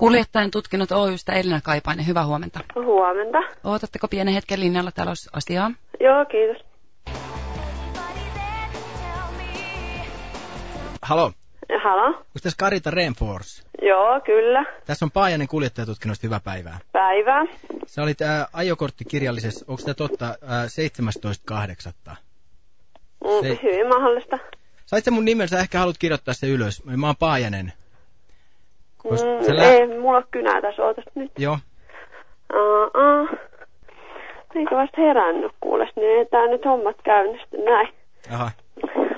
Kuljettajan tutkinnot Oystä Elina Kaipainen, hyvää huomenta. Huomenta. Ootatteko pienen hetken linjalla, täällä olisi asiaa? Joo, kiitos. Halo, Halo? onko tässä Karita Rainforce? Joo, kyllä. Tässä on Paajanen kuljettajatutkinnosta, hyvää päivää. Päivää. Sä olit ää, ajokorttikirjallisessa, onko tämä totta, ää, 17.8. Mm, Se- Hyvin mahdollista. Sait sä mun nimen, sä ehkä haluat kirjoittaa se ylös. Mä oon Paajanen. Mm, lä- ei, mulla ole kynää tässä, ootas nyt. Joo, Uh-uh. Eikö vasta herännyt kuules, niin ei tää nyt hommat käynnisty näin. aha.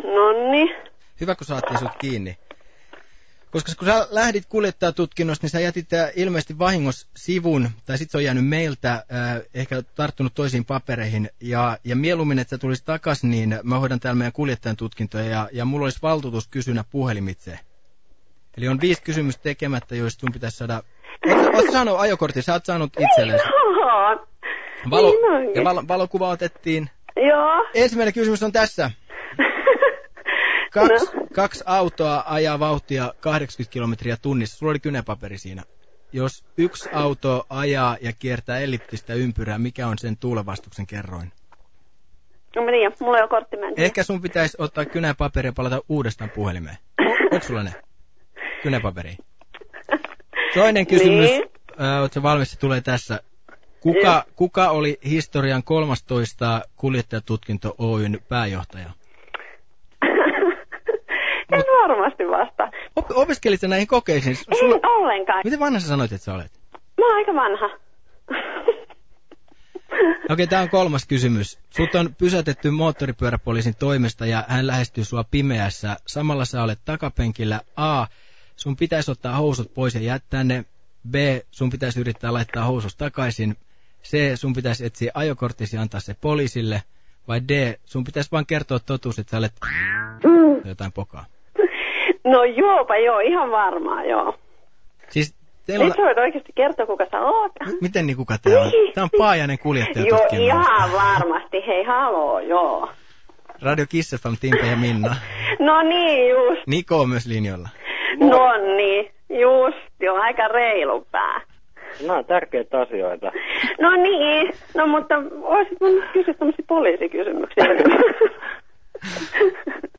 Nonni. Hyvä, kun saatiin sut kiinni. Koska kun sä lähdit kuljettajatutkinnosta, niin sä jätit ilmeisesti vahingossa sivun, tai sit se on jäänyt meiltä, ää, ehkä tarttunut toisiin papereihin, ja, ja mieluummin, että sä tulisit takas, niin mä hoidan täällä meidän kuljettajan tutkintoja, ja, ja mulla olisi valtuutus kysynä puhelimitse. Eli on viisi kysymystä tekemättä, joista sun pitäisi saada... Oletko oot saanut ajokortin? Sä oot saanut itsellesi. Valo, Niin ja valo, valokuva otettiin. Joo. Ensimmäinen kysymys on tässä. Kaksi, No. kaksi autoa ajaa vauhtia 80 kilometriä tunnissa. Sulla oli kynäpaperi siinä. Jos yksi auto ajaa ja kiertää elliptistä ympyrää, mikä on sen tuulevastuksen kerroin? No tiedän, mulla ei ole kortti. Ehkä sun pitäisi ottaa kynäpaperi ja palata uudestaan puhelimeen. Onko sulla ne? Kynäpaperi. Toinen kysymys. Niin. Äh, Oletko valmis? Se tulee tässä. Kuka, kuka oli historian 13 kuljettajatutkinto Oyn pääjohtaja? en varmasti vasta. Op- opiskelit sä näihin kokeisiin? Ei Sulla... ollenkaan. Miten vanha sä sanoit, että sä olet? Mä oon aika vanha. Okei, tämä on kolmas kysymys. Sut on pysäytetty moottoripyöräpoliisin toimesta ja hän lähestyy sua pimeässä. Samalla sä olet takapenkillä. A. Sun pitäisi ottaa housut pois ja jättää ne. B. Sun pitäisi yrittää laittaa housus takaisin. C. Sun pitäisi etsiä ajokorttisi ja antaa se poliisille. Vai D. Sun pitäisi vaan kertoa totuus, että sä olet jotain pokaa. No joopa joo, ihan varmaa joo. Siis teillä. Nyt voit oikeasti kertoa, kuka sä oot. Miten niin kuka tää on? Tää on Paajanen kuljettaja Joo, ihan varmasti. Hei, haloo, joo. Radio Kiss FM, Timpe ja Minna. No niin, just. Niko on myös linjoilla. No niin, just. Joo, aika reilu pää. Nämä on tärkeitä asioita. No niin, no mutta olisit voinut kysyä tämmöisiä poliisikysymyksiä.